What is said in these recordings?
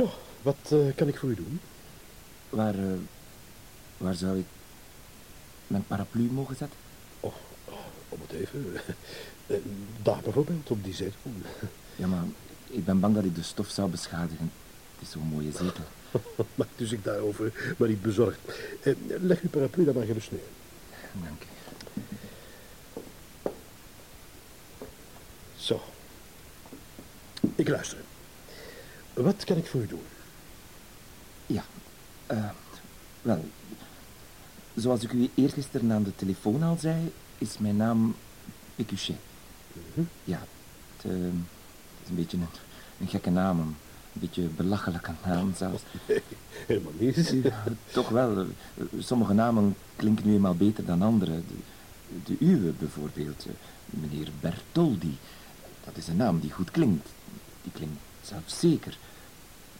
Zo, wat kan ik voor u doen? Waar, waar zou ik mijn paraplu mogen zetten? Oh, oh om het even. Daar bijvoorbeeld, op die zetel. Ja, maar ik ben bang dat ik de stof zou beschadigen. Het is zo'n mooie zetel. Maakt u zich daarover maar niet bezorgd. Eh, leg uw paraplu dan maar gerust neer. Dank u. Zo. Ik luister. Wat kan ik voor u doen? Ja, uh, wel, zoals ik u eergisteren aan de telefoon al zei, is mijn naam Pécuchet. Mhm. Ja, het, uh, is een beetje een, een, gekke naam, een beetje belachelijke naam zelfs. Nee, helemaal niet. Ja, toch wel, sommige namen klinken nu eenmaal beter dan andere. De, de uwe bijvoorbeeld, meneer Bertoldi. Dat is een naam die goed klinkt. Die klinkt zelfs zeker.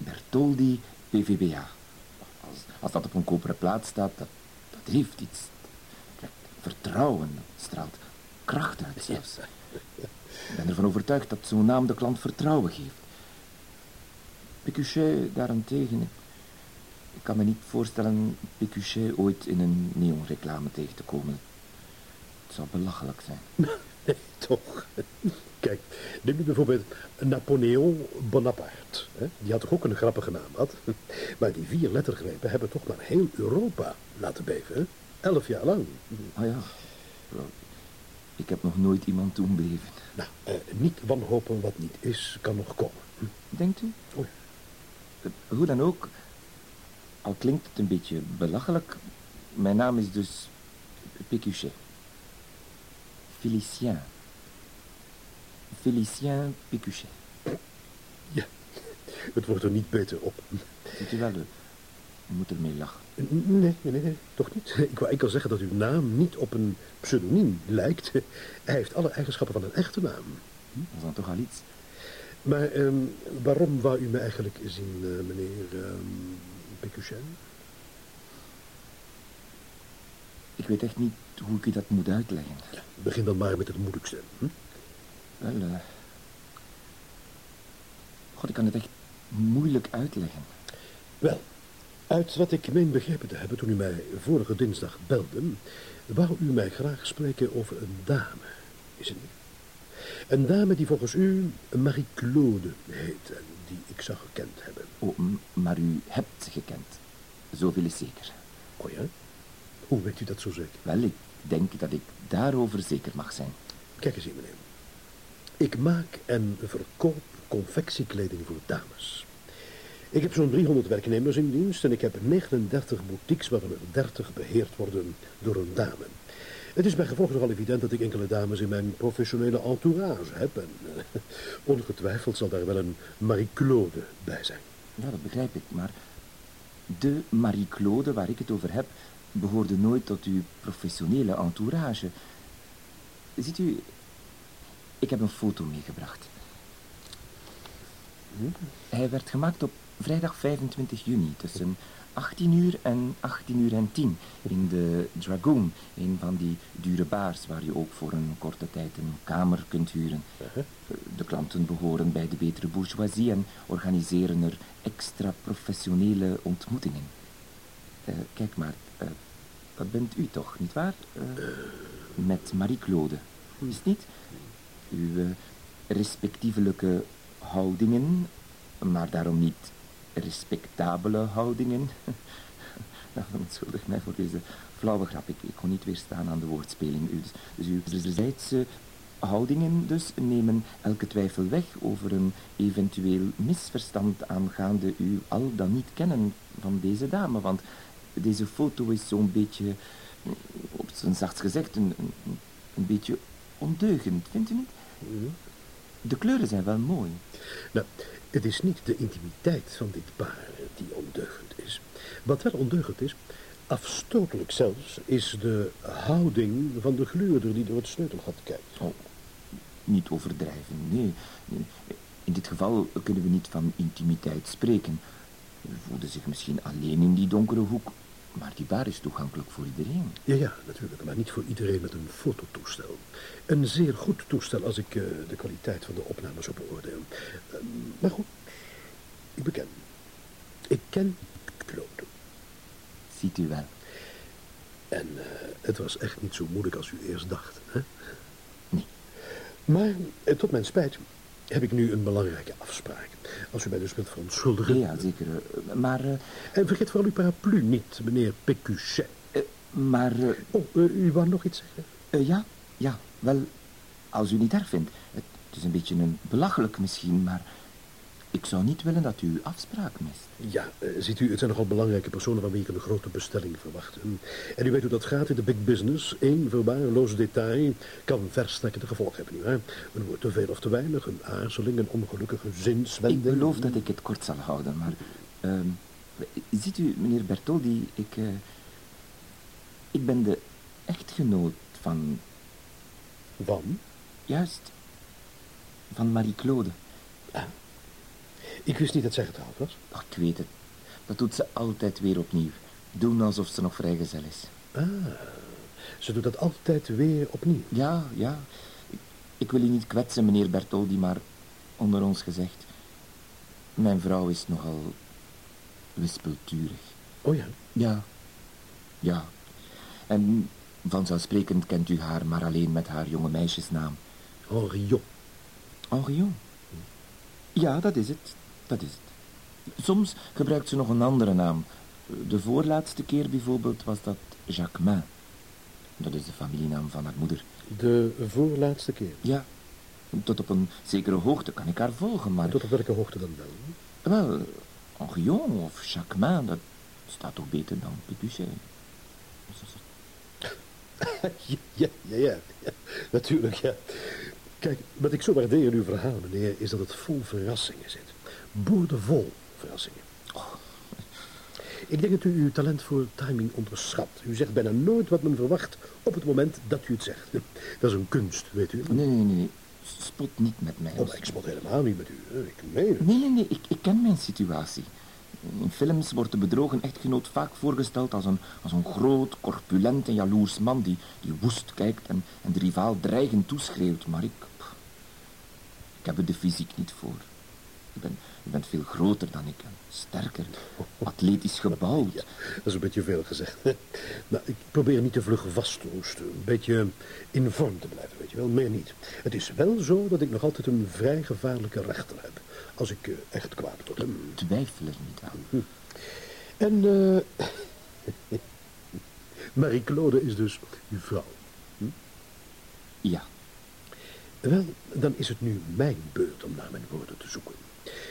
Bertoldi PVBA. Als, dat op een koperen plaat staat, dat, dat heeft iets. Vertrouwen, straalt kracht uit zelfs. Ik ben ervan overtuigd dat zo'n naam de klant vertrouwen geeft. Pécuchet daarentegen, ik kan me niet voorstellen Pécuchet ooit in een neonreclame tegen te komen. Het zou belachelijk zijn. Nee, toch. Kijk, neem nu bijvoorbeeld Napoleon Bonaparte. Hè? Die had toch ook een grappige naam, had? Maar die vier lettergrepen hebben toch maar heel Europa laten beven, hè? Elf jaar lang. Ah ja, ik heb nog nooit iemand doen beven. Nou, eh, niet wanhopen wat niet is, kan nog komen. Hm? Denkt u? Oh. Hoe dan ook, al klinkt het een beetje belachelijk, mijn naam is dus Pécuchet. Félicien. Félicien Pécuchet. Ja, het wordt er niet beter op. Ziet u wel, u moet ermee lachen. Nee, nee, nee, toch niet. Ik wou enkel zeggen dat uw naam niet op een pseudoniem lijkt. Hij heeft alle eigenschappen van een echte naam. Dat is dan toch al iets. Maar um, waarom wou u me eigenlijk zien, uh, meneer um, Pécuchet? Ik weet echt niet hoe ik u dat moet uitleggen. Ja, begin dan maar met het moeilijkste. Hm? Wel, uh... God, ik kan het echt moeilijk uitleggen. Wel, uit wat ik meen begrepen te hebben toen u mij vorige dinsdag belde... wou u mij graag spreken over een dame, is het niet? Een dame die volgens u Marie-Claude heet en die ik zou gekend hebben. Oh, maar u hebt ze gekend. Zoveel is zeker. Oh ja? Hoe weet u dat zo zeker? Wel, ik denk dat ik daarover zeker mag zijn. Kijk eens hier, meneer. Ik maak en verkoop confectiekleding voor dames. Ik heb zo'n 300 werknemers in dienst en ik heb 39 boutiques waarvan er 30 beheerd worden door een dame. Het is bij gevolg nogal evident dat ik enkele dames in mijn professionele entourage heb en uh, ongetwijfeld zal daar wel een Marie-Claude bij zijn. Ja, dat begrijp ik, maar de Marie-Claude waar ik het over heb behoorde nooit tot uw professionele entourage. Ziet u, ik heb een foto meegebracht. Hij werd gemaakt op vrijdag 25 juni tussen 18 uur en 18 uur en 10 in de Dragoon, een van die dure baars waar je ook voor een korte tijd een kamer kunt huren. Uh-huh. De klanten behoren bij de betere bourgeoisie en organiseren er extra professionele ontmoetingen. Uh, kijk maar, uh, dat bent u toch, nietwaar? Uh, met Marie-Claude, is het niet? Uw respectievelijke houdingen, maar daarom niet respectabele houdingen. ja, verontschuldig mij voor deze flauwe grap. Ik, kon niet weerstaan aan de woordspeling. Dus, dus uw wederzijdse houdingen dus nemen elke twijfel weg over een eventueel misverstand aangaande uw al dan niet kennen van deze dame. Want deze foto is zo'n beetje, op zijn zachtst gezegd, een, een, een beetje ondeugend, vindt u niet? De kleuren zijn wel mooi. Nou, het is niet de intimiteit van dit paar die ondeugend is. Wat wel ondeugend is, afstotelijk zelfs, is de houding van de gluurder die door het sleutelgat kijkt. Oh, niet overdrijven. Nee. In dit geval kunnen we niet van intimiteit spreken. U voelde zich misschien alleen in die donkere hoek, maar die bar is toegankelijk voor iedereen. Ja, ja, natuurlijk, maar niet voor iedereen met een fototoestel. Een zeer goed toestel als ik uh, de kwaliteit van de opnames op beoordeel. Uh, maar goed, ik beken. Ik ken Claude. Ziet u wel. En uh, het was echt niet zo moeilijk als u eerst dacht, hè? Nee. Maar, tot mijn spijt, heb ik nu een belangrijke afspraak. Als u mij dus wilt verontschuldigen. Ja, zeker. Maar... Uh... En vergeet vooral uw paraplu niet, meneer Pécuchet. Uh, maar... Uh... Oh, u wou nog iets zeggen? ja, ja. Wel, als u niet erg vindt. Het is een beetje een belachelijk misschien, maar... Ik zou niet willen dat u uw afspraak mist. Ja, uh, ziet u, het zijn nogal belangrijke personen van wie ik een grote bestelling verwacht. En u weet hoe dat gaat in de big business. Eén verwaarloos detail kan verstrekkende gevolgen hebben. Nu, hè? Een woord te veel of te weinig, een aarzeling, een ongelukkige zinswending. Ik beloof dat ik het kort zal houden, maar... Uh, ziet u, meneer Bertoldi, ik... Uh, ik ben de echtgenoot van... Van? Juist. Van Marie-Claude. Ah. Ik wist niet dat zij getrouwd was. Ach, ik weet het. Dat doet ze altijd weer opnieuw. Doen alsof ze nog vrijgezel is. Ah, ze doet dat altijd weer opnieuw? Ja, ja. Ik, ik wil u niet kwetsen, meneer Bertoldi, maar onder ons gezegd... Mijn vrouw is nogal wispelturig. Oh ja? Ja. Ja. En vanzelfsprekend kent u haar maar alleen met haar jonge meisjesnaam. Henriot. Henriot? Ja, dat is het. Dat is het. Soms gebruikt ze nog een andere naam. De voorlaatste keer bijvoorbeeld was dat Jacquemin. Dat is de familienaam van haar moeder. De voorlaatste keer? Ja. Tot op een zekere hoogte kan ik haar volgen, maar... Tot op welke hoogte dan wel? Wel, Henrion of Jacquemin, dat staat toch beter dan Pécuchet. ja, ja, ja, ja, natuurlijk, ja. Kijk, wat ik zo waardeer in uw verhaal, meneer, is dat het vol verrassingen zit. Boordevol verrassingen. Oh. Ik denk dat u uw talent voor timing onderschat. U zegt bijna nooit wat men verwacht op het moment dat u het zegt. Dat is een kunst, weet u. Nee, nee, nee. Spot niet met mij. Oh, ik spot helemaal niet met u. Ik meen het. Nee, nee, nee. Ik, ik ken mijn situatie. In films wordt de bedrogen echtgenoot vaak voorgesteld als een, als een groot, corpulent en jaloers man die, die woest kijkt en, en de rivaal dreigend toeschreeuwt. Maar ik, ik heb er de fysiek niet voor. Je bent, je bent veel groter dan ik. Sterker, atletisch gebouwd. Ja, dat is een beetje veel gezegd. Nou, ik probeer niet te vlug vast te roesten. Een beetje in vorm te blijven, weet je wel. Meer niet. Het is wel zo dat ik nog altijd een vrij gevaarlijke rechter heb. Als ik uh, echt kwaad tot hem. Twijfel er niet aan. Hm. En, eh... Uh, Marie-Claude is dus uw vrouw. Hm? Ja. Wel, dan is het nu mijn beurt om naar mijn woorden te zoeken.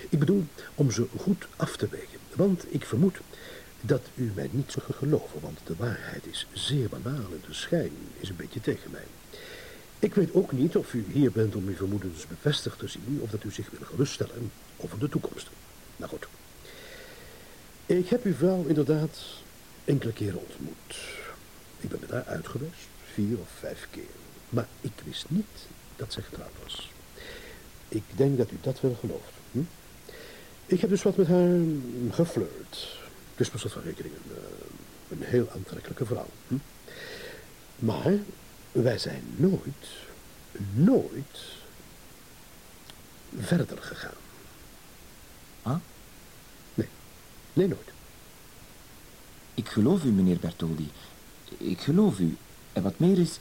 Ik bedoel, om ze goed af te wegen. Want ik vermoed dat u mij niet zou geloven, want de waarheid is zeer banaal en de schijn is een beetje tegen mij. Ik weet ook niet of u hier bent om uw vermoedens bevestigd te zien... of dat u zich wil geruststellen over de toekomst. Nou goed. Ik heb uw vrouw inderdaad enkele keren ontmoet. Ik ben met haar uit geweest, vier of vijf keer. Maar ik wist niet dat zij getrouwd was. Ik denk dat u dat wel gelooft. Hm? Ik heb dus wat met haar geflirt. Het is per slot van rekening een, een heel aantrekkelijke vrouw. Hm? Maar wij zijn nooit, nooit verder gegaan. Ah? Nee, nee, nooit. Ik geloof u, meneer Bertoldi. Ik geloof u. En wat meer is,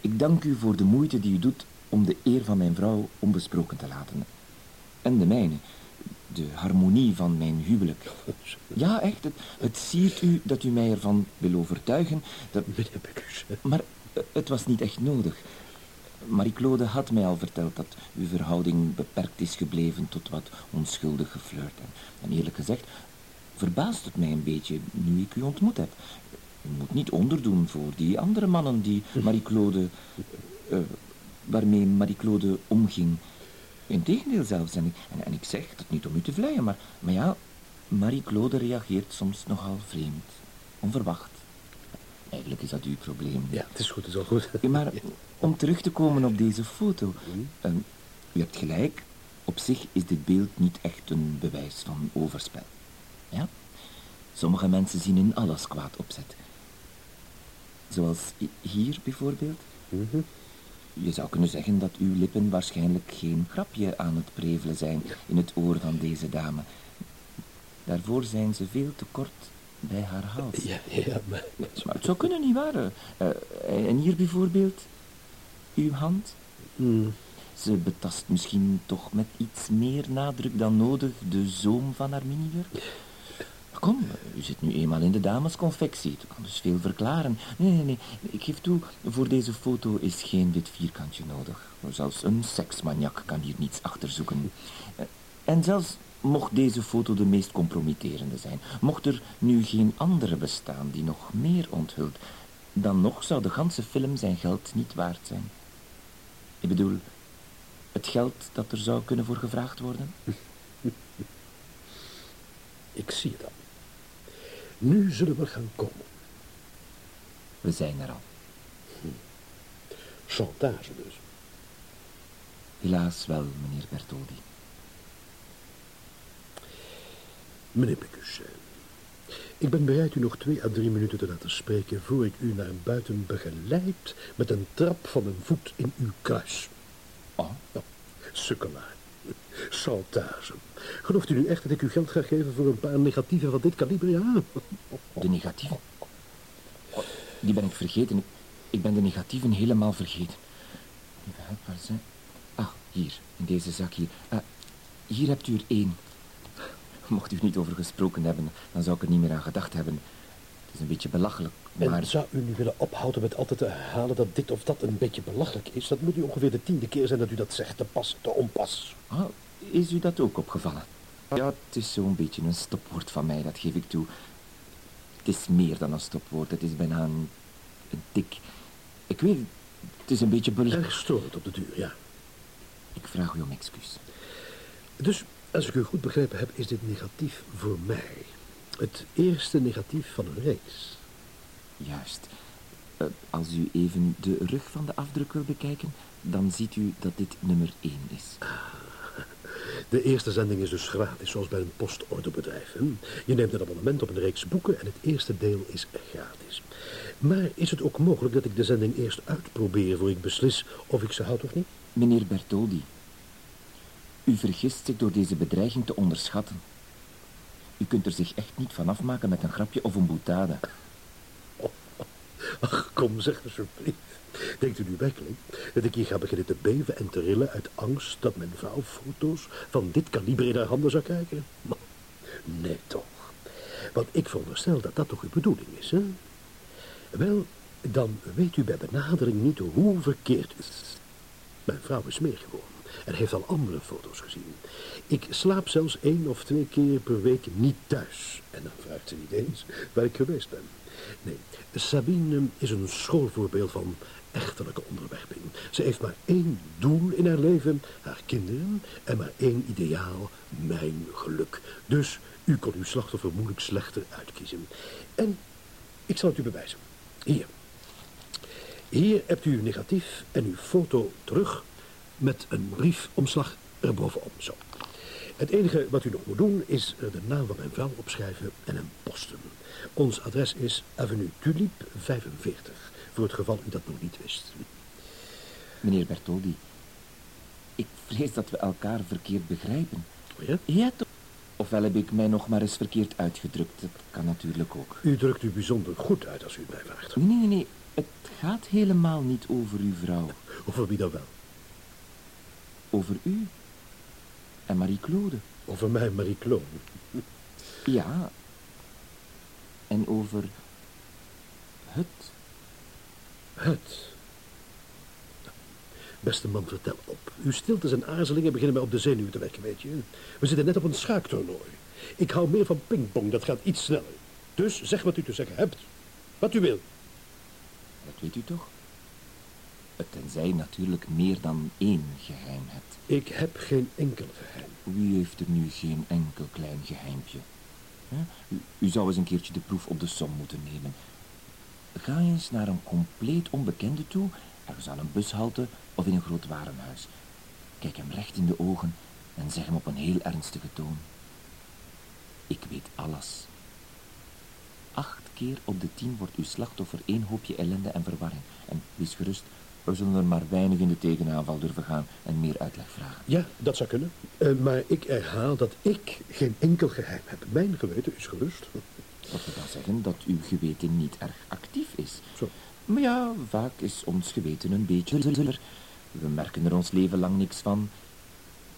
ik dank u voor de moeite die u doet om de eer van mijn vrouw onbesproken te laten. En de mijne. De harmonie van mijn huwelijk. Ja, echt. Het, het siert u dat u mij ervan wil overtuigen. Dat... Maar het was niet echt nodig. Marie-Claude had mij al verteld dat uw verhouding beperkt is gebleven tot wat onschuldig geflirt. En eerlijk gezegd verbaast het mij een beetje nu ik u ontmoet heb. U moet niet onderdoen voor die andere mannen die Marie-Claude... Uh, waarmee Marie-Claude omging. Integendeel zelfs. En, en, en ik zeg het niet om u te vleien, maar, maar ja, Marie-Claude reageert soms nogal vreemd. Onverwacht. Eigenlijk is dat uw probleem. Ja, het is goed, het is al goed. Maar om terug te komen op deze foto. ehm, u hebt gelijk. Op zich is dit beeld niet echt een bewijs van overspel. Ja? Sommige mensen zien in alles kwaad opzet. Zoals hi- hier bijvoorbeeld. Mhm. Je zou kunnen zeggen dat uw lippen waarschijnlijk geen grapje aan het prevelen zijn in het oor van deze dame. Daarvoor zijn ze veel te kort bij haar hals. Ja, ja, maar... Maar het zou kunnen, niet waar? Eh, eh, en hier bijvoorbeeld, uw hand. Hmm. Ze betast misschien toch met iets meer nadruk dan nodig de zoom van haar minijurk. Kom, u zit nu eenmaal in de damesconfectie. Het kan dus veel verklaren. Nee, nee, nee. Ik geef toe, voor deze foto is geen wit vierkantje nodig. Zelfs een seksmaniak kan hier niets achter zoeken. Eh, En zelfs mocht deze foto de meest compromitterende zijn, mocht er nu geen andere bestaan die nog meer onthult, dan nog zou de ganse film zijn geld niet waard zijn. Ik bedoel, het geld dat er zou kunnen voor gevraagd worden? Ik zie al. Nu zullen we gaan komen. We zijn er al. Chantage dus. Helaas wel, meneer Bertoldi. Meneer Picus, eh, ik ben bereid u nog twee à drie minuten te laten spreken... voor ik u naar buiten begeleid met een trap van een voet in uw kruis. Oh, Nou, sukkelaar. Chantage. Gelooft u nu echt dat ik u geld ga geven voor een paar negatieven van dit kaliber? Ja. de negatieve. Oh, Die ben ik vergeten. Ik- ben de negatieven helemaal vergeten. Waar zijn... Ah, hier, in deze zak hier. Ah, hier hebt u er één. Mocht u er niet over gesproken hebben, dan zou ik er niet meer aan gedacht hebben. Het is een beetje belachelijk, En maar... zou u nu willen ophouden met altijd te herhalen dat dit of dat een beetje belachelijk is? Dat moet u ongeveer de tiende keer zijn dat u dat zegt, te pas, te onpas. Ah, is u dat ook opgevallen? Ja, het is zo'n beetje een stopwoord van mij, dat geef ik toe. Het is meer dan een stopwoord, het is bijna een, een tik. Ik weet, het, is een beetje belachelijk. Erg storend op de duur, ja. Ik vraag u om excuus. Dus, als ik u goed begrepen heb, is dit negatief voor mij. Het eerste negatief van een reeks. Juist. Eh, als u even de rug van de afdruk wil bekijken, dan ziet u dat dit nummer 1 is. De eerste zending is dus gratis, zoals bij een postorderbedrijf. hè. Je neemt een abonnement op een reeks boeken en het eerste deel is gratis. Maar is het ook mogelijk dat ik de zending eerst uitprobeer... voor ik beslis of ik ze houd of niet? Meneer Bertoldi, u vergist zich door deze bedreiging te onderschatten. U kunt er zich echt niet van afmaken met een grapje of een boutade. Ach, kom, zeg alsjeblieft. Denkt u nu werkelijk dat ik hier ga beginnen te beven en te rillen... uit angst dat mijn vrouw foto's van dit kaliber in haar handen zou? Maar, Nee, toch. Want ik veronderstel dat dat toch uw bedoeling is, hè? Wel, dan weet u bij benadering niet hoe verkeerd u. Mijn vrouw is meer gewoon en heeft al andere foto's gezien. Ik slaap zelfs één of twee keer per week niet thuis. En dan vraagt ze niet eens waar ik geweest ben. Nee, Sabine is een schoolvoorbeeld van echtelijke onderwerping. Ze heeft maar één doel in haar leven, haar kinderen, en maar één ideaal, mijn geluk. Dus u kon uw slachtoffer moeilijk slechter uitkiezen. En ik zal het u bewijzen. Hier. Hier hebt u uw negatief en uw foto terug met een briefomslag erbovenop. Zo. Het enige wat u nog moet doen is de naam van mijn vrouw opschrijven en hem posten. Ons adres is Avenue Tulip 45, voor het geval u dat nog niet wist. Meneer Bertoldi, ik vrees dat we elkaar verkeerd begrijpen. Oh ja? Ja, toch? Ofwel heb ik mij nog maar eens verkeerd uitgedrukt. Dat kan natuurlijk ook. U drukt u bijzonder goed uit als u het mij vraagt. Nee, nee, nee. Het gaat helemaal niet over uw vrouw. Over wie dan wel? Over u. En Marie-Claude. Over mij, Marie-Claude. Ja. En over het. Het. Beste man, vertel op. Uw stiltes en aarzelingen beginnen mij op de zenuwen te wekken, weet je. We zitten net op een schaaktoernooi. Ik hou meer van pingpong, dat gaat iets sneller. Dus zeg wat u te zeggen hebt. Wat u wil. Dat weet u toch? Tenzij natuurlijk meer dan één geheim hebt. Ik heb geen enkel geheim. Wie heeft er nu geen enkel klein geheimpje? U zou eens een keertje de proef op de som moeten nemen. Ga eens naar een compleet onbekende toe, ergens aan een bushalte of in een groot warenhuis. Kijk hem recht in de ogen en zeg hem op een heel ernstige toon. Ik weet alles. Acht keer op de tien wordt uw slachtoffer één hoopje ellende en verwarring. En wees gerust, we zullen er maar weinig in de tegenaanval durven gaan en meer uitleg vragen. Ja, dat zou kunnen. Uh, maar ik herhaal dat ik geen enkel geheim heb. Mijn geweten is gerust. Dat wil dan zeggen dat uw geweten niet erg actief is. Zo. Maar ja, vaak is ons geweten een beetje zuller. We merken er ons leven lang niks van.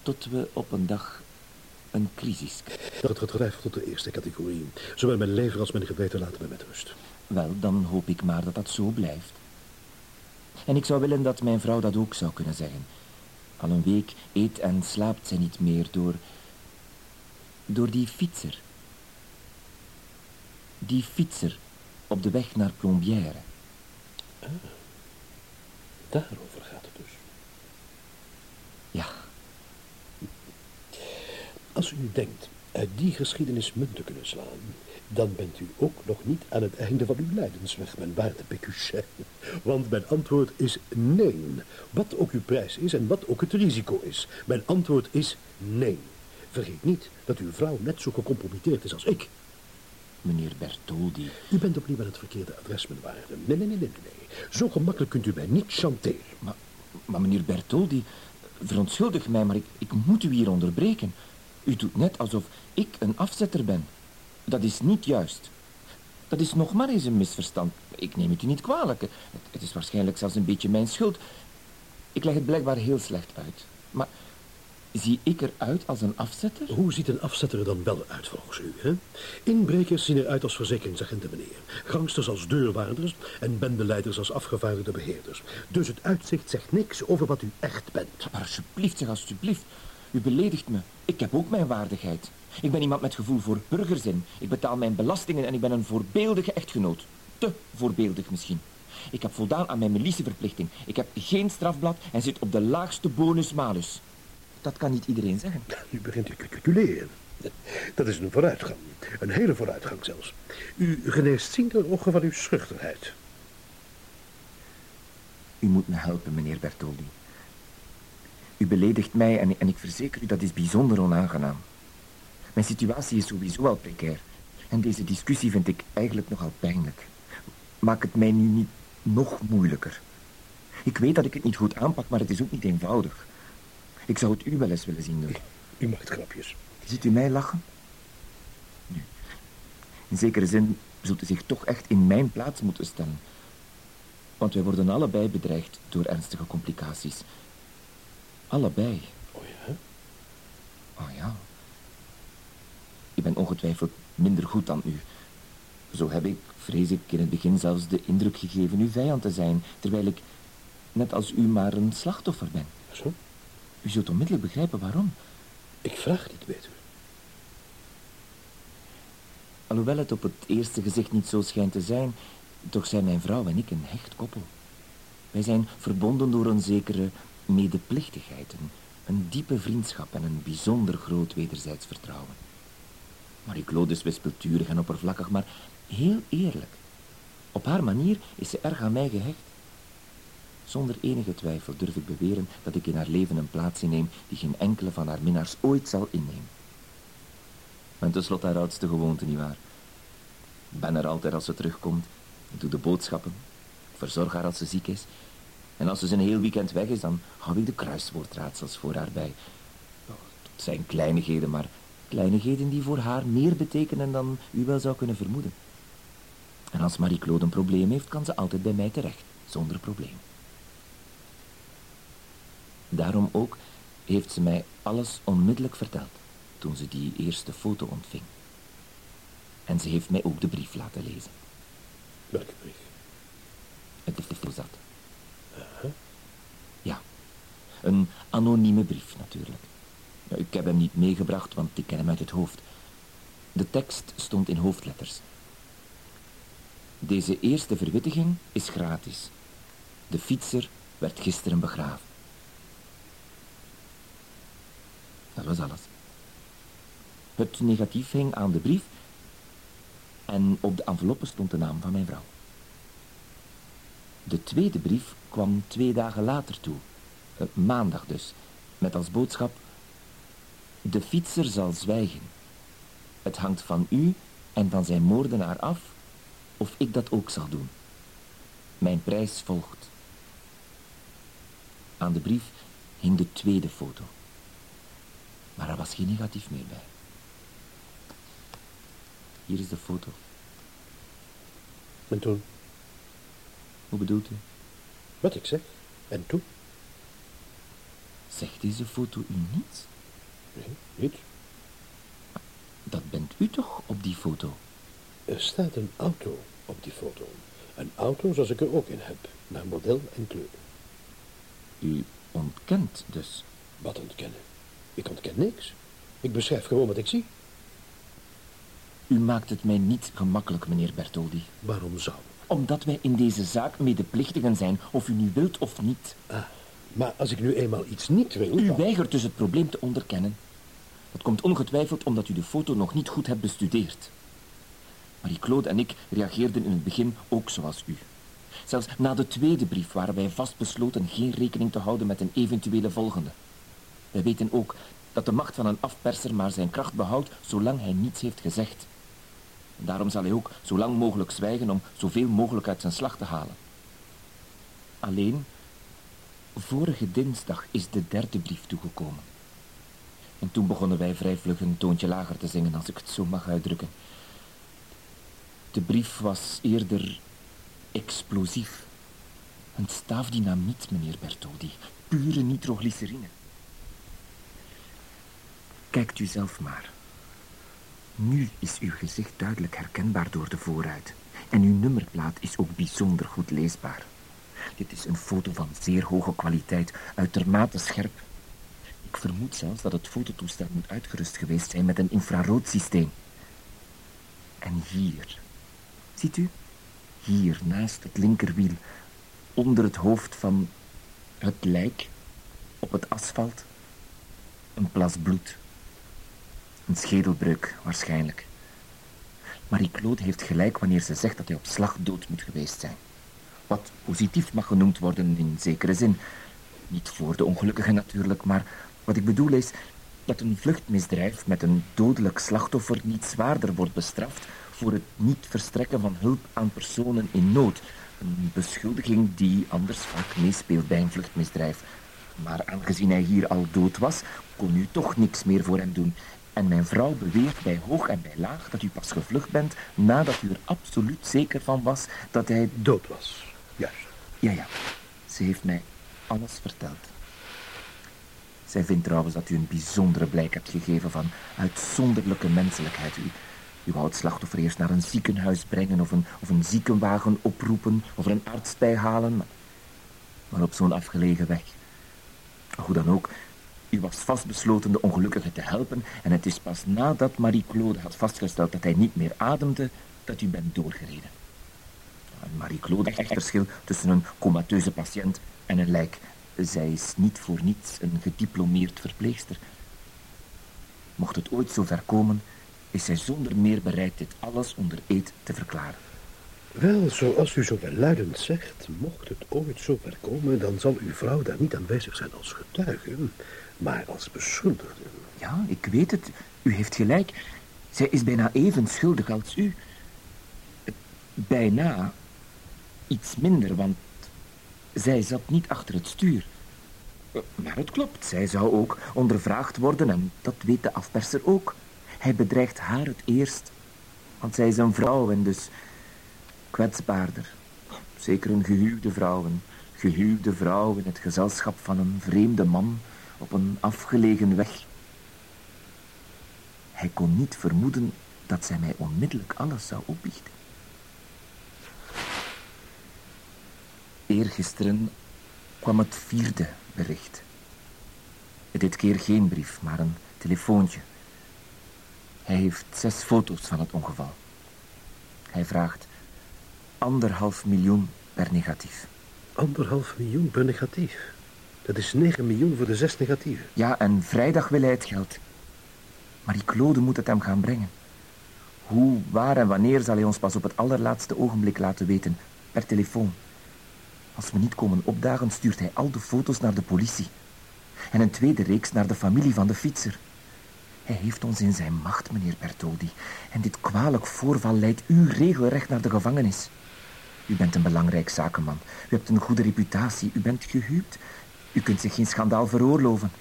Tot we op een dag een crisis Dat het twijfel tot de eerste categorie. Zowel mijn lever als mijn geweten laten me met rust. Wel, dan hoop ik maar dat dat zo blijft. En ik zou willen dat mijn vrouw dat ook zou kunnen zeggen. Al een week eet en slaapt zij niet meer door... door die fietser. Die fietser op de weg naar Plombière. Ah, daarover gaat het dus. Ja. Als u nu denkt uit die geschiedenis munt te kunnen slaan, dan bent u ook nog niet aan het einde van uw lijdensweg, mijn waarde Pécuchet. Want mijn antwoord is nee. Wat ook uw prijs is en wat ook het risico is. Mijn antwoord is nee. Vergeet niet dat uw vrouw net zo gecompromitteerd is als ik. Meneer Bertoldi. U bent opnieuw aan het verkeerde adres, mijn waarde. Nee, nee, nee, nee, nee. Zo gemakkelijk kunt u mij niet chanteren. Maar, maar meneer Bertoldi, verontschuldig mij, maar ik, ik moet u hier onderbreken. U doet net alsof ik een afzetter ben. Dat is niet juist. Dat is nog maar eens een misverstand. Ik neem het u niet kwalijk. Het, het is waarschijnlijk zelfs een beetje mijn schuld. Ik leg het blijkbaar heel slecht uit. Maar zie ik eruit als een afzetter? Hoe ziet een afzetter er dan wel uit volgens u, hè? Inbrekers zien eruit als verzekeringsagenten, meneer. Gangsters als deurwaarders en bendeleiders als afgevaardigde beheerders. Dus het uitzicht zegt niks over wat u echt bent. Maar alsjeblieft, zeg alsjeblieft. U beledigt me. Ik heb ook mijn waardigheid. Ik ben iemand met gevoel voor burgerzin. Ik betaal mijn belastingen en ik ben een voorbeeldige echtgenoot. Te voorbeeldig misschien. Ik heb voldaan aan mijn militieverplichting. Ik heb geen strafblad en zit op de laagste bonus-malus. Dat kan niet iedereen zeggen. U begint te calculeren. Dat is een vooruitgang. Een hele vooruitgang zelfs. U geneest zien ten ogen van uw schuchterheid. U moet me helpen, meneer Bertoldi. U beledigt mij en, en ik verzeker u, dat is bijzonder onaangenaam. Mijn situatie is sowieso al precair. En deze discussie vind ik eigenlijk nogal pijnlijk. Maak het mij nu niet nog moeilijker. Ik weet dat ik het niet goed aanpak, maar het is ook niet eenvoudig. Ik zou het u wel eens willen zien doen. U maakt grapjes. Ziet u mij lachen? Nu, in zekere zin zult u zich toch echt in mijn plaats moeten stellen. Want wij worden allebei bedreigd door ernstige complicaties. Allebei. Oh ja? Oh ja. Ik ben ongetwijfeld minder goed dan u. Zo heb ik, vrees ik, in het begin zelfs de indruk gegeven uw vijand te zijn, terwijl ik, net als u, maar een slachtoffer ben. Zo? U zult onmiddellijk begrijpen waarom. Ik vraag niet, weet u. Alhoewel het op het eerste gezicht niet zo schijnt te zijn, toch zijn mijn vrouw en ik een hecht koppel. Wij zijn verbonden door een zekere medeplichtigheid, een, een diepe vriendschap en een bijzonder groot wederzijds vertrouwen. Marie-Claude is wispelturig en oppervlakkig, maar heel eerlijk. Op haar manier is ze erg aan mij gehecht. Zonder enige twijfel durf ik beweren dat ik in haar leven een plaats inneem die geen enkele van haar minnaars ooit zal innemen. En tenslotte haar oudste gewoonte, nietwaar? Ben er altijd als ze terugkomt. Doe de boodschappen. Verzorg haar als ze ziek is. En als ze een heel weekend weg is, dan hou ik de kruiswoordraadsels voor haar bij. Het zijn kleinigheden, maar kleinigheden die voor haar meer betekenen dan u wel zou kunnen vermoeden. En als Marie-Claude een probleem heeft, kan ze altijd bij mij terecht, zonder probleem. Daarom ook heeft ze mij alles onmiddellijk verteld toen ze die eerste foto ontving. En ze heeft mij ook de brief laten lezen. Welke brief? Het is zat. Ja, een anonieme brief natuurlijk. Ik heb hem niet meegebracht, want ik ken hem uit het hoofd. De tekst stond in hoofdletters. Deze eerste verwittiging is gratis. De fietser werd gisteren begraven. Dat was alles. Het negatief hing aan de brief en op de enveloppe stond de naam van mijn vrouw. De tweede brief kwam twee dagen later toe. Eh, maandag dus. Met als boodschap... De fietser zal zwijgen. Het hangt van u en van zijn moordenaar af of ik dat ook zal doen. Mijn prijs volgt. Aan de brief hing de tweede foto. Maar er was geen negatief meer bij. Hier is de foto. En toen? Hoe bedoelt u? Wat ik zeg. En toen? Zegt deze foto u niets? Nee, niet. Dat bent u toch op die foto? Er staat een auto op die foto. Een auto zoals ik er ook in heb, naar model en kleur. U ontkent dus? Wat ontkennen? Ik ontken niks. Ik beschrijf gewoon wat ik zie. U maakt het mij niet gemakkelijk, meneer Bertoldi. Waarom zou? Omdat wij in deze zaak medeplichtigen zijn, of u nu wilt of niet. Ah, maar als ik nu eenmaal iets niet wil... U dan- weigert dus het probleem te onderkennen. Dat komt ongetwijfeld omdat u de foto nog niet goed hebt bestudeerd. Marie-Claude en ik reageerden in het begin ook zoals u. Zelfs na de tweede brief waren wij vastbesloten geen rekening te houden met een eventuele volgende. Wij weten ook dat de macht van een afperser maar zijn kracht behoudt zolang hij niets heeft gezegd. En daarom zal hij ook zo lang mogelijk zwijgen om zoveel mogelijk uit zijn slag te halen. Alleen, vorige dinsdag is de derde brief toegekomen. En toen begonnen wij vrij vlug een toontje lager te zingen, als ik het zo mag uitdrukken. De brief was eerder explosief. Een staafdynamiet, meneer Bertoldi. Pure nitroglycerine. Kijkt u zelf maar. Nu is uw gezicht duidelijk herkenbaar door de vooruit. En uw nummerplaat is ook bijzonder goed leesbaar. Dit is een foto van zeer hoge kwaliteit, uitermate scherp. Ik vermoed zelfs dat het fototoestel moet uitgerust geweest zijn met een infraroodsysteem. En hier, ziet u? Hier, naast het linkerwiel, onder het hoofd van het lijk, op het asfalt, een plas bloed. Een schedelbreuk, waarschijnlijk. Marie-Claude heeft gelijk wanneer ze zegt dat hij op slag dood moet geweest zijn. Wat positief mag genoemd worden in zekere zin. Niet voor de ongelukkige natuurlijk, maar wat ik bedoel is dat een vluchtmisdrijf met een dodelijk slachtoffer niet zwaarder wordt bestraft voor het niet verstrekken van hulp aan personen in nood. Een beschuldiging die anders vaak meespeelt bij een vluchtmisdrijf. Maar aangezien hij hier al dood was, kon u toch niks meer voor hem doen. En mijn vrouw beweert bij hoog en bij laag dat u pas gevlucht bent nadat u er absoluut zeker van was dat hij... Dood was. Juist. Ja, ja, ze heeft mij alles verteld. Zij vindt trouwens dat u een bijzondere blijk hebt gegeven van uitzonderlijke menselijkheid. U, u wou het slachtoffer eerst naar een ziekenhuis brengen of een, of een ziekenwagen oproepen of er een arts bij halen, maar, maar op zo'n afgelegen weg. Hoe dan ook, u was vastbesloten de ongelukkige te helpen en het is pas nadat Marie-Claude had vastgesteld dat hij niet meer ademde, dat u bent doorgereden. En Marie-Claude echt verschil tussen een comateuze patiënt en een lijk. Zij is niet voor niets een gediplomeerd verpleegster. Mocht het ooit zo ver komen, is zij zonder meer bereid dit alles onder eed te verklaren. Wel, zoals u zo welluidend zegt, mocht het ooit zo ver komen, dan zal uw vrouw daar niet aanwezig zijn als getuige, maar als beschuldigde. Ja, ik weet het. U heeft gelijk. Zij is bijna even schuldig als u. Bijna. Iets minder, want zij zat niet achter het stuur. Maar het klopt, zij zou ook ondervraagd worden en dat weet de afperser ook. Hij bedreigt haar het eerst, want zij is een vrouw en dus kwetsbaarder. Zeker een gehuwde vrouw, een gehuwde vrouw in het gezelschap van een vreemde man op een afgelegen weg. Hij kon niet vermoeden dat zij mij onmiddellijk alles zou opbiechten. Eergisteren kwam het vierde bericht. Dit keer geen brief, maar een telefoontje. Hij heeft zes foto's van het ongeval. Hij vraagt anderhalf miljoen per negatief. Anderhalf miljoen per negatief. Dat is 9 miljoen voor de zes negatieven. Ja, en vrijdag wil hij het geld. Marie-Claude moet het hem gaan brengen. Hoe, waar en wanneer zal hij ons pas op het allerlaatste ogenblik laten weten, per telefoon. Als we niet komen opdagen, stuurt hij al de foto's naar de politie. En een tweede reeks naar de familie van de fietser. Hij heeft ons in zijn macht, meneer Bertoldi. En dit kwalijk voorval leidt u regelrecht naar de gevangenis. U bent een belangrijk zakenman. U hebt een goede reputatie. U bent gehuwd. U kunt zich geen schandaal veroorloven.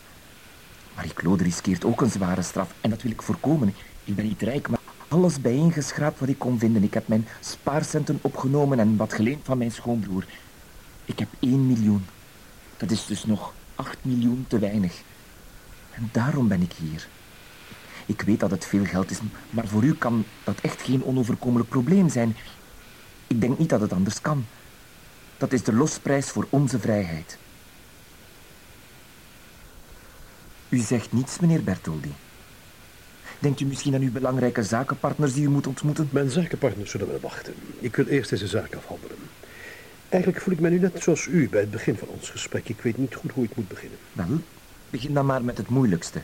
Marie-Claude riskeert ook een zware straf. En dat wil ik voorkomen. Ik ben niet rijk, maar alles bijeengeschraapt wat ik kon vinden. Ik heb mijn spaarcenten opgenomen en wat geleend van mijn schoonbroer. Ik heb 1 miljoen. Dat is dus nog 8 miljoen te weinig. En daarom ben ik hier. Ik weet dat het veel geld is, maar voor u kan dat echt geen onoverkomelijk probleem zijn. Ik denk niet dat het anders kan. Dat is de losprijs voor onze vrijheid. U zegt niets, meneer Bertoldi. Denkt u misschien aan uw belangrijke zakenpartners die u moet ontmoeten? Mijn zakenpartners zullen wel wachten. Ik wil eerst deze zaak afhandelen. Eigenlijk voel ik me nu net zoals u bij het begin van ons gesprek. Ik weet niet goed hoe ik moet beginnen. Wel, begin dan maar met het moeilijkste.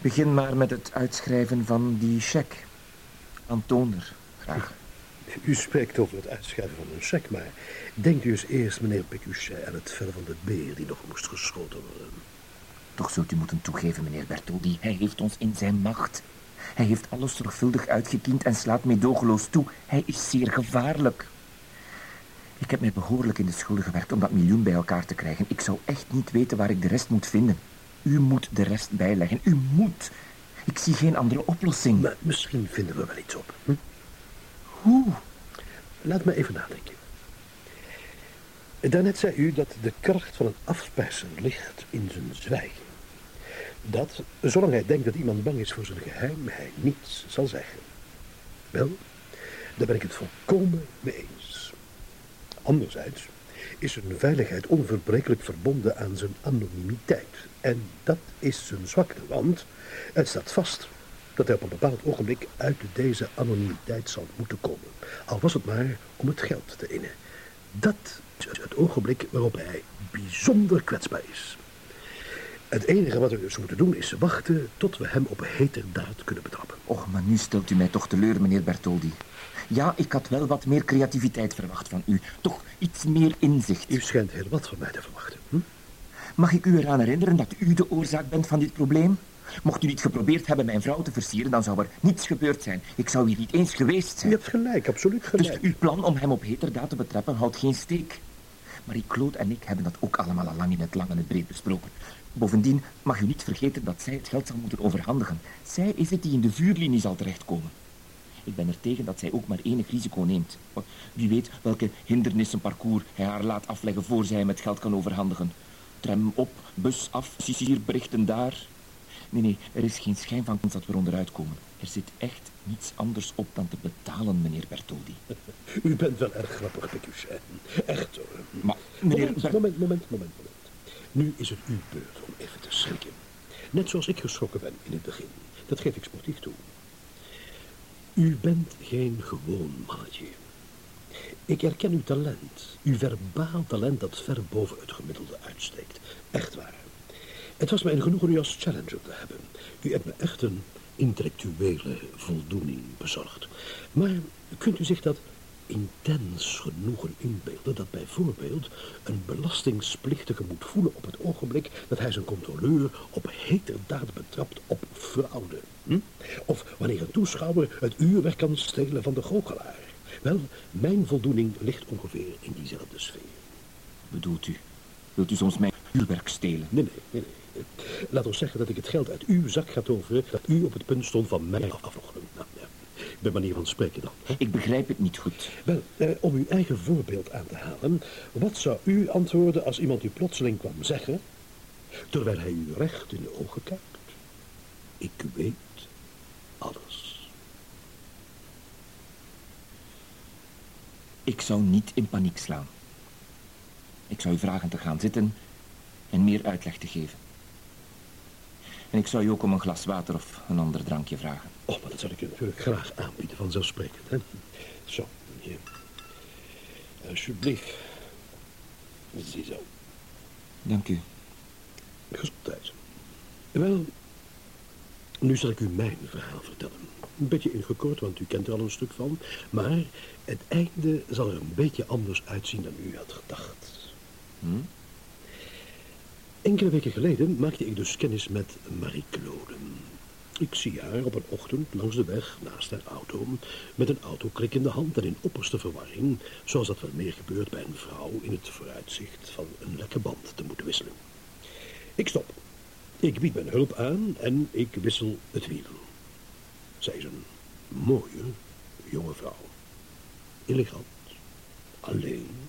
Begin maar met het uitschrijven van die cheque. Antoner, graag. U spreekt over het uitschrijven van een cheque, maar denkt u eens eerst, meneer Pécuchet, aan het vel van de beer die nog moest geschoten worden. Toch zult u moeten toegeven, meneer Bertoldi. Hij heeft ons in zijn macht. Hij heeft alles zorgvuldig uitgekiend en slaat meedogenloos toe. Hij is zeer gevaarlijk. Ik heb mij behoorlijk in de schulden gewerkt om dat miljoen bij elkaar te krijgen. Ik zou echt niet weten waar ik de rest moet vinden. U moet de rest bijleggen. U moet. Ik zie geen andere oplossing. Maar misschien vinden we wel iets op. Hm? Hoe? Laat me even nadenken. Daarnet zei u dat de kracht van een afperser ligt in zijn zwijgen. Dat, zolang hij denkt dat iemand bang is voor zijn geheim, hij niets zal zeggen. Wel, daar ben ik het volkomen mee eens. Anderzijds is zijn veiligheid onverbrekelijk verbonden aan zijn anonimiteit. En dat is zijn zwakte, want het staat vast dat hij op een bepaald ogenblik uit deze anonimiteit zal moeten komen. Al was het maar om het geld te innen. Dat is het ogenblik waarop hij bijzonder kwetsbaar is. Het enige wat we dus moeten doen is wachten tot we hem op heterdaad kunnen betrappen. Och, maar nu stelt u mij toch teleur, meneer Bertoldi. Ja, ik had wel wat meer creativiteit verwacht van u. Toch iets meer inzicht. U schijnt heel wat van mij te verwachten. Hm? Mag ik u eraan herinneren dat u de oorzaak bent van dit probleem? Mocht u niet geprobeerd hebben mijn vrouw te versieren, dan zou er niets gebeurd zijn. Ik zou hier niet eens geweest zijn. Je hebt gelijk, absoluut gelijk. Dus uw plan om hem op heterdaad te betrappen houdt geen steek. Marie-Claude en ik hebben dat ook allemaal al lang in het lang en het breed besproken. Bovendien mag u niet vergeten dat zij het geld zal moeten overhandigen. Zij is het die in de vuurlinie zal terechtkomen. Ik ben er tegen dat zij ook maar enig risico neemt. Wie weet welke hindernissenparcours hij haar laat afleggen voor zij hem het geld kan overhandigen. Tram op, bus af, hier, berichten daar. Nee, nee, er is geen schijn van kans dat we onderuit komen. Er zit echt niets anders op dan te betalen, meneer Bertoldi. U bent wel erg grappig, Pécuchet. Echt hoor. Maar, meneer... Moment, moment, moment, moment, moment. Nu is het uw beurt om even te schrikken. Net zoals ik geschrokken ben in het begin. Dat geef ik sportief toe. U bent geen gewoon mannetje. Ik herken uw talent. Uw verbaal talent dat ver boven het gemiddelde uitsteekt. Echt waar. Het was mij een genoegen u als challenger te hebben. U hebt me echt een intellectuele voldoening bezorgd. Maar kunt u zich dat intens genoegen inbeelden dat bijvoorbeeld een belastingsplichtige moet voelen op het ogenblik dat hij zijn controleur op heterdaad betrapt op fraude. Hm? Of wanneer een toeschouwer het uurwerk kan stelen van de goochelaar. Wel, mijn voldoening ligt ongeveer in diezelfde sfeer. Bedoelt u? Wilt u soms mijn uurwerk stelen? Nee, nee, nee. nee. Laat ons zeggen dat ik het geld uit uw zak ga toveren dat u op het punt stond van mij af te. Bij manier van spreken dan. Hè? Ik begrijp het niet goed. Wel, eh, om uw eigen voorbeeld aan te halen. Wat zou u antwoorden als iemand u plotseling kwam zeggen... terwijl hij u recht in de ogen kijkt? Ik weet alles. Ik zou niet in paniek slaan. Ik zou u vragen te gaan zitten en meer uitleg te geven. En ik zou je ook om een glas water of een ander drankje vragen. Oh, maar dat zou ik u natuurlijk graag aanbieden, vanzelfsprekend. Hè? Zo, hier. Alsjeblieft. Ziezo. Dank u. Gezondheid. Wel, Nu zal ik u mijn verhaal vertellen. Een beetje ingekort, want u kent er al een stuk van. Maar het einde zal er een beetje anders uitzien dan u had gedacht. Hm? Enkele weken geleden maakte ik dus kennis met Marie-Claude. Ik zie haar op een ochtend langs de weg naast haar auto... met een autoklik in de hand en in opperste verwarring... zoals dat wel meer gebeurt bij een vrouw in het vooruitzicht van een lekke band te moeten wisselen. Ik stop. Ik bied mijn hulp aan en ik wissel het wiel. Zij is een mooie jonge vrouw. Elegant. Alleen.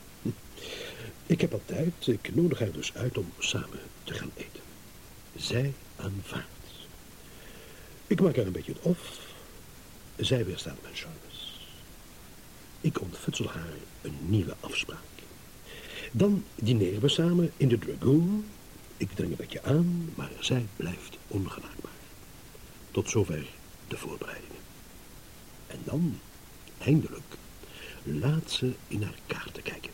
Ik heb wat tijd. Ik nodig haar dus uit om samen te gaan eten. Zij aanvaardt. Ik maak haar een beetje het of. Zij weerstaat mijn charmes. Ik ontfutsel haar een nieuwe afspraak. Dan dineren we samen in de Dragoon. Ik dring een beetje aan, maar zij blijft ongenaakbaar. Tot zover de voorbereidingen. En dan, eindelijk, laat ze in haar kaarten kijken.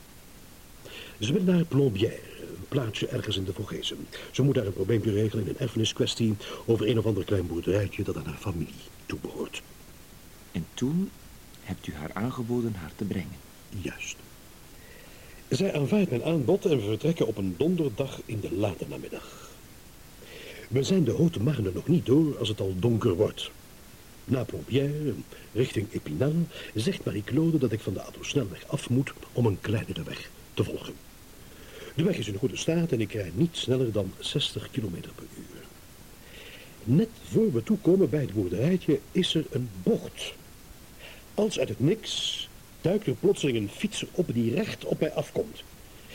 Ze wil naar Plombière, een plaatsje ergens in de Vogezen. Ze moet daar een probleempje regelen in een erfeniskwestie over een of ander klein boerderijtje dat aan haar familie toebehoort. En toen hebt u haar aangeboden haar te brengen. Juist. Zij aanvaardt mijn aanbod en we vertrekken op een donderdag in de late namiddag. We zijn de Haute Marne nog niet door als het al donker wordt. Na Plombière, richting Epinal, zegt Marie-Claude dat ik van de autosnelweg af moet om een kleinere weg te volgen. De weg is in goede staat en ik rijd niet sneller dan 60 km per uur. Net voor we toekomen bij het boerderijtje is er een bocht. Als uit het niks duikt er plotseling een fietser op die recht op mij afkomt.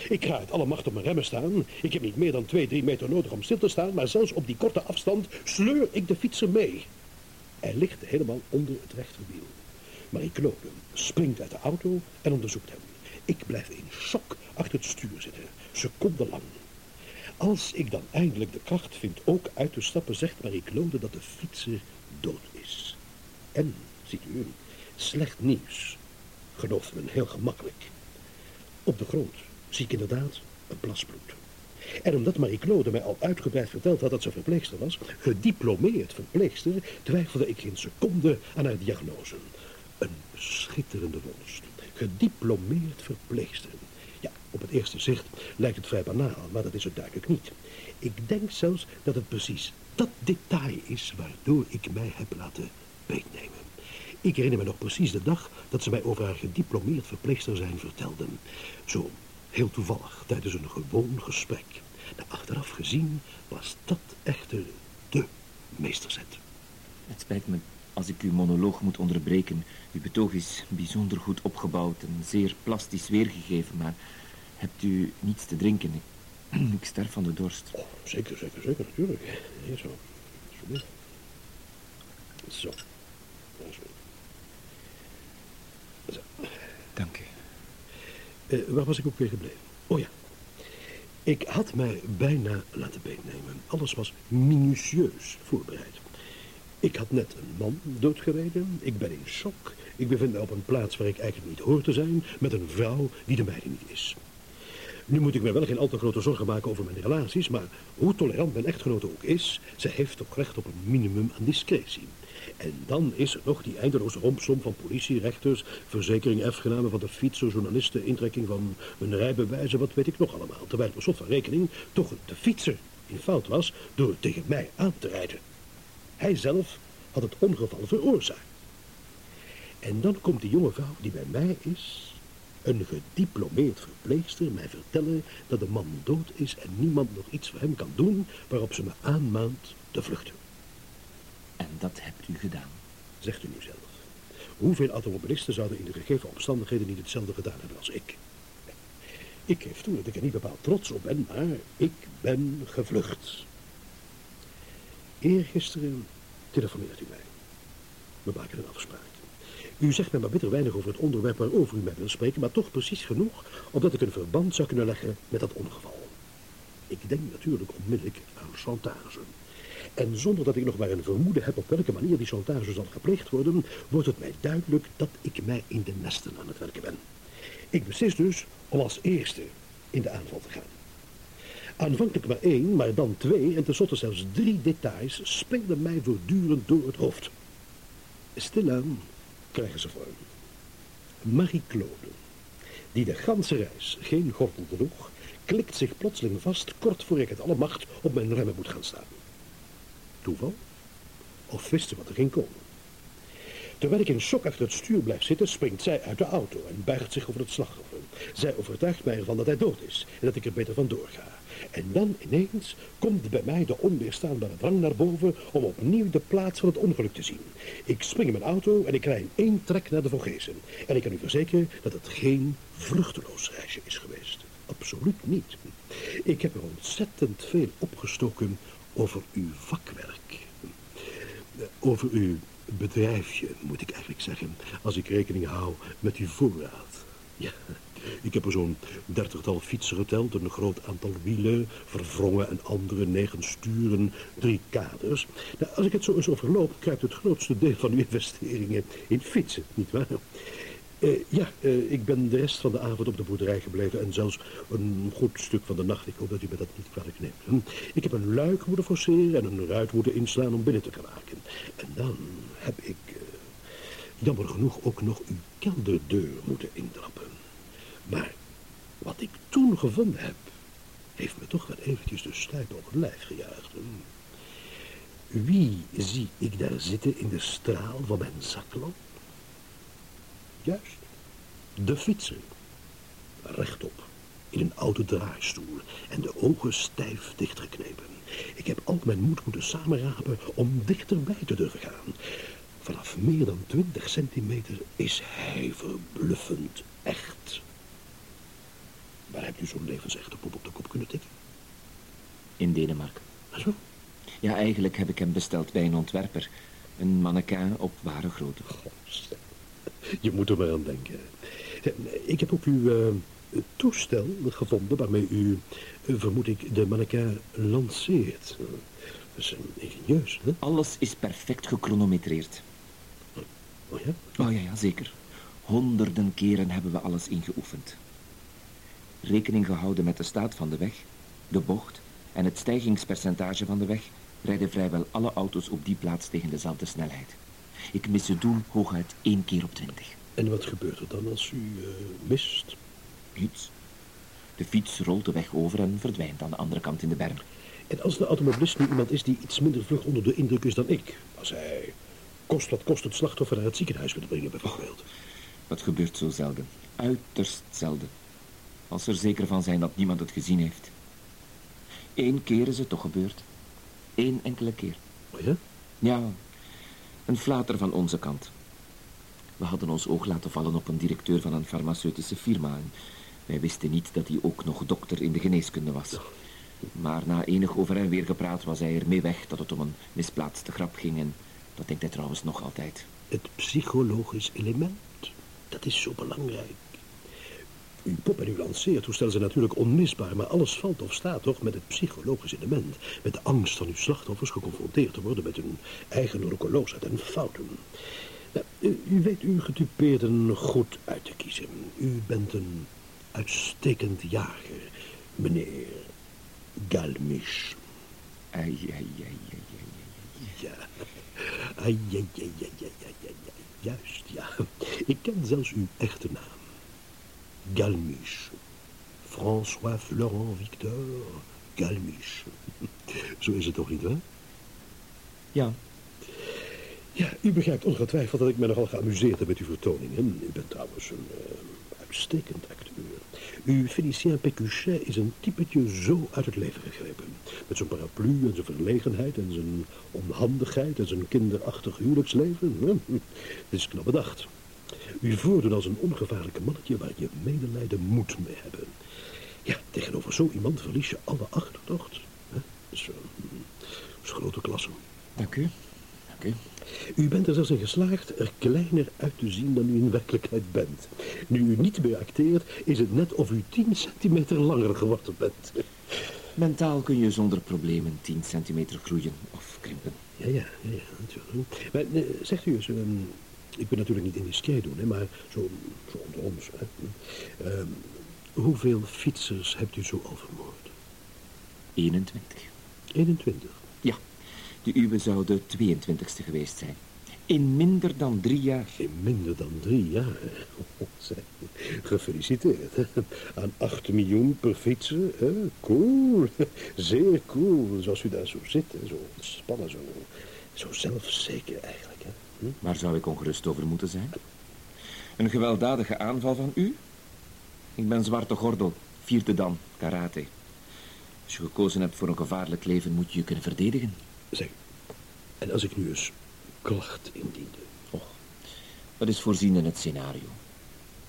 Ik ga uit alle macht op mijn remmen staan. Ik heb niet meer dan 2, 3 meter nodig om stil te staan, maar zelfs op die korte afstand sleur ik de fietser mee. Hij ligt helemaal onder het rechterwiel. Marie-Claude springt uit de auto en onderzoekt hem. Ik blijf in shock achter het stuur zitten, secondenlang. Als ik dan eindelijk de kracht vind ook uit te stappen, zegt Marie-Claude dat de fietser dood is. En, ziet u, slecht nieuws. Geloof me, heel gemakkelijk. Op de grond zie ik inderdaad een plas bloed. En omdat Marie-Claude mij al uitgebreid verteld had dat ze verpleegster was, gediplomeerd verpleegster, twijfelde ik geen seconde aan haar diagnose. Een schitterende vondst. Gediplomeerd verpleegster. Ja, op het eerste zicht lijkt het vrij banaal, maar dat is het duidelijk niet. Ik denk zelfs dat het precies dat detail is waardoor ik mij heb laten beetnemen. Ik herinner me nog precies de dag dat ze mij over haar gediplomeerd verpleegster zijn vertelden. Zo heel toevallig, tijdens een gewoon gesprek. Na achteraf gezien was dat echter de meesterzet. Het spijt me als ik uw monoloog moet onderbreken. Uw betoog is bijzonder goed opgebouwd en zeer plastisch weergegeven, maar hebt u niets te drinken? Ik, ik sterf van de dorst. Oh, zeker, zeker, zeker, natuurlijk. Hier zo. Alsjeblieft. Zo. Zo. Dank u. Uh, waar was ik ook weer gebleven? Oh ja. Ik had mij bijna laten beetnemen. Alles was minutieus voorbereid. Ik had net een man doodgereden. Ik ben in shock. Ik bevind me op een plaats waar ik eigenlijk niet hoor te zijn... met een vrouw die de mijne niet is. Nu moet ik me wel geen al te grote zorgen maken over mijn relaties... maar hoe tolerant mijn echtgenote ook is... zij heeft toch recht op een minimum aan discretie. En dan is er nog die eindeloze rompsom van politie, rechters, verzekering, erfgenamen van de fietser, journalisten, intrekking van hun rijbewijzen, wat weet ik nog allemaal. Terwijl per slot van rekening toch de fietser in fout was door tegen mij aan te rijden. Hij zelf had het ongeval veroorzaakt. En dan komt die jonge vrouw die bij mij is, een gediplomeerd verpleegster, mij vertellen dat de man dood is en niemand nog iets voor hem kan doen, waarop ze me aanmaant te vluchten. En dat hebt u gedaan. Zegt u nu zelf. Hoeveel automobilisten zouden in de gegeven omstandigheden niet hetzelfde gedaan hebben als ik? Ik geef toe dat ik er niet bepaald trots op ben, maar ik ben gevlucht. Eergisteren telefoneert u mij. We maken een afspraak. U zegt mij maar bitter weinig over het onderwerp waarover u mij wil spreken, maar toch precies genoeg, omdat ik een verband zou kunnen leggen met dat ongeval. Ik denk natuurlijk onmiddellijk aan chantage. En zonder dat ik nog maar een vermoeden heb op welke manier die chantage zal gepleegd worden, wordt het mij duidelijk dat ik mij in de nesten aan het werken ben. Ik beslis dus om als eerste in de aanval te gaan. Aanvankelijk maar één, maar dan twee en tenslotte zelfs drie details speelden mij voortdurend door het hoofd. Stilaan krijgen ze vorm. Marie-Claude, die de ganse reis geen gordel droeg, klikt zich plotseling vast kort voor ik het alle macht op mijn remmen moet gaan staan. Toeval? Of wist ze wat er ging komen? Terwijl ik in shock achter het stuur blijf zitten, springt zij uit de auto en buigt zich over het slachtoffer. Zij overtuigt mij ervan dat hij dood is en dat ik er beter van doorga. En dan ineens komt bij mij de onweerstaanbare drang naar boven om opnieuw de plaats van het ongeluk te zien. Ik spring in mijn auto en ik rij in één trek naar de Vogezen. En ik kan u verzekeren dat het geen vruchteloos reisje is geweest. Absoluut niet. Ik heb er ontzettend veel opgestoken over uw vakwerk. Over uw bedrijfje, moet ik eigenlijk zeggen, als ik rekening hou met uw voorraad. Ja, ik heb er zo'n dertigtal fietsen geteld, een groot aantal wielen, verwrongen en andere negen sturen, drie kaders. Nou, als ik het zo eens overloop, kruipt het grootste deel van uw investeringen in fietsen, nietwaar? Uh, ja, uh, ik ben de rest van de avond op de boerderij gebleven en zelfs een goed stuk van de nacht. Ik hoop dat u me dat niet kwalijk neemt. Hm? Ik heb een luik moeten forceren en een ruit moeten inslaan om binnen te geraken. En dan heb ik, uh, jammer genoeg, ook nog uw kelderdeur moeten intrappen. Maar wat ik toen gevonden heb, heeft me toch wel eventjes de stuip op het lijf gejaagd. Hm? Wie zie ik daar zitten in de straal van mijn zaklamp? Juist, de fietser. Rechtop, in een oude draaistoel en de ogen stijf dichtgeknepen. Ik heb al mijn moed moeten samenrapen om dichterbij te durven gaan. Vanaf meer dan twintig centimeter is hij verbluffend echt. Waar hebt u zo'n levensechte pop op de kop kunnen tikken? In Denemarken. Zo? Ja, eigenlijk heb ik hem besteld bij een ontwerper. Een mannequin op ware grootte. Je moet er maar aan denken. Ik heb ook uw uh, toestel gevonden waarmee u, uh, vermoed ik, de mannequin lanceert. Dat is ingenieus, hè? Alles is perfect gechronometreerd. Oh ja? Oh ja, ja, zeker. Honderden keren hebben we alles ingeoefend. Rekening gehouden met de staat van de weg, de bocht en het stijgingspercentage van de weg, rijden vrijwel alle auto's op die plaats tegen dezelfde snelheid. Ik mis het doel hooguit één keer op twintig. En wat gebeurt er dan als u uh, mist? Niets. De fiets rolt de weg over en verdwijnt aan de andere kant in de berm. En als de automobilist nu iemand is die iets minder vlug onder de indruk is dan ik? Als hij kost wat kost het slachtoffer naar het ziekenhuis willen brengen bijvoorbeeld. Dat gebeurt zo zelden. Uiterst zelden. Als we er zeker van zijn dat niemand het gezien heeft. Eén keer is het toch gebeurd. Eén enkele keer. Oh ja? Ja, een flater van onze kant. We hadden ons oog laten vallen op een directeur van een farmaceutische firma. En wij wisten niet dat hij ook nog dokter in de geneeskunde was. Maar na enig over en weer gepraat was hij ermee weg dat het om een misplaatste grap ging. En dat denkt hij trouwens nog altijd. Het psychologisch element, dat is zo belangrijk. Uw pop en uw lanceertoestel zijn natuurlijk onmisbaar, maar alles valt of staat toch met het psychologisch element. Met de angst van uw slachtoffers geconfronteerd te worden met hun eigen roekeloosheid en fouten. Nou, u, u, weet uw getypeerden goed uit te kiezen. U bent een uitstekend jager, meneer Galmisch. Ai, ai, ai, ai, ai, Ja, ai, ai, ai, ai, ai, ai, juist, ja. Ik ken zelfs uw echte naam. Galmiche. François Florent Victor Galmiche. Zo is het toch niet, hè? Ja. Ja, u begrijpt ongetwijfeld dat ik me nogal geamuseerd heb met uw vertoningen. U bent trouwens een uh, uitstekend acteur. Uw Félicien Pécuchet is een typetje zo uit het leven gegrepen. Met zijn paraplu en zijn verlegenheid en zijn onhandigheid en zijn kinderachtig huwelijksleven. Het is knap bedacht. U voordoen als een ongevaarlijke mannetje waar je medelijden moet mee hebben. Ja, tegenover zo iemand verlies je alle achterdocht. Dat is, uh, is grote klasse. Dank u. Dank u. U bent er zelfs in geslaagd er kleiner uit te zien dan u in werkelijkheid bent. Nu u niet meer acteert, is het net of u 10 centimeter langer geworden bent. Mentaal kun je zonder problemen 10 centimeter groeien of krimpen. Ja, ja, ja, natuurlijk. Maar uh, zegt u eens, uh, ik ben natuurlijk niet indiscreet doen, hè, maar zo, zo onder ons. Hè. Uh, hoeveel fietsers hebt u zo al vermoord? 21. 21. Ja, de uwe zou de 22ste geweest zijn. In minder dan drie jaar. In minder dan drie jaar. Oh, Gefeliciteerd. Aan 8 miljoen per fietsen. Cool. Zeer cool. Zoals u daar zo zit. Zo ontspannen. Zo, zo zelfzeker eigenlijk. Hè? Hm? Waar zou ik ongerust over moeten zijn? Een gewelddadige aanval van u? Ik ben zwarte gordel, vierde dan, karate. Als je gekozen hebt voor een gevaarlijk leven, moet je je kunnen verdedigen. Zeg, en als ik nu eens klacht indiende? Och, dat is voorzien in het scenario.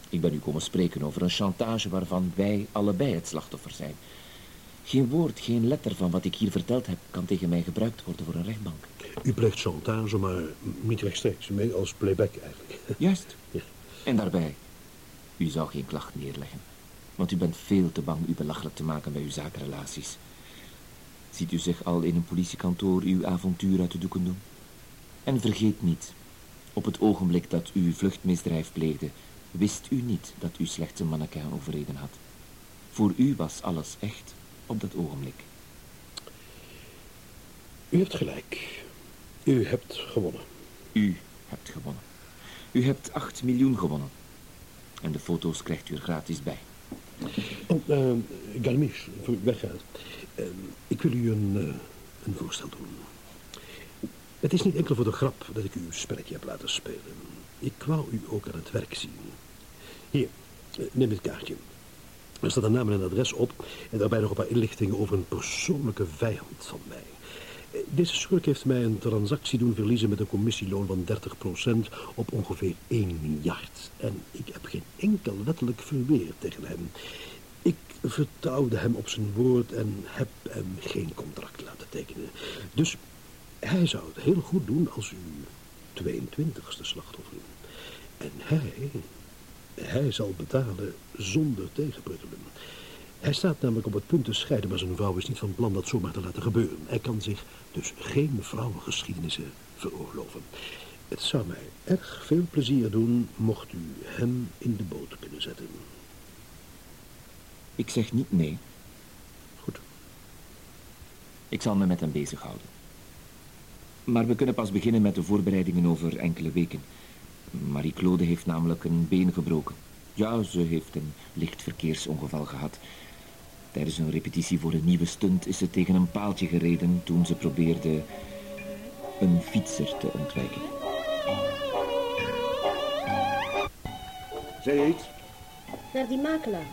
Ik ben u komen spreken over een chantage waarvan wij allebei het slachtoffer zijn. Geen woord, geen letter van wat ik hier verteld heb kan tegen mij gebruikt worden voor een rechtbank. U pleegt chantage, maar niet rechtstreeks. Mee als playback eigenlijk. Juist. Ja. En daarbij, u zou geen klacht neerleggen. Want u bent veel te bang u belachelijk te maken bij uw zakenrelaties. Ziet u zich al in een politiekantoor uw avontuur uit de doeken doen? En vergeet niet, op het ogenblik dat u vluchtmisdrijf pleegde, wist u niet dat u slechts een mannequin overreden had. Voor u was alles echt op dat ogenblik. U hebt gelijk. U hebt gewonnen. U hebt gewonnen. U hebt 8 miljoen gewonnen. En de foto's krijgt u er gratis bij. Oh, uh, voor u weggaat. Eh, ik wil u een, eh, een voorstel doen. Het is niet enkel voor de grap dat ik u uw spelletje heb laten spelen. Ik wou u ook aan het werk zien. Hier, neem dit kaartje. Er staat een naam en een adres op... en daarbij nog een paar inlichtingen over een persoonlijke vijand van mij. Eh, Deze schurk heeft mij een transactie doen verliezen met een commissieloon van 30% op ongeveer 1 miljard. En ik heb geen enkel wettelijk verweer tegen hem. Ik vertrouwde hem op zijn woord en heb hem geen contract laten tekenen. Dus hij zou het heel goed doen als uw 22e slachtoffer. En hij, hij zal betalen zonder tegenbruggelen. Hij staat namelijk op het punt te scheiden, maar zijn vrouw is niet van plan dat zomaar te laten gebeuren. Hij kan zich dus geen vrouwengeschiedenissen veroorloven. Het zou mij erg veel plezier doen mocht u hem in de boot kunnen zetten. Ik zeg niet nee. Goed. Ik zal me met hem bezighouden. Maar we kunnen pas beginnen met de voorbereidingen over enkele weken. Marie-Claude heeft namelijk een been gebroken. Ja, ze heeft een licht verkeersongeval gehad. Tijdens een repetitie voor een nieuwe stunt is ze tegen een paaltje gereden toen ze probeerde een fietser te ontwijken. Zeg je iets? Naar die makelaar.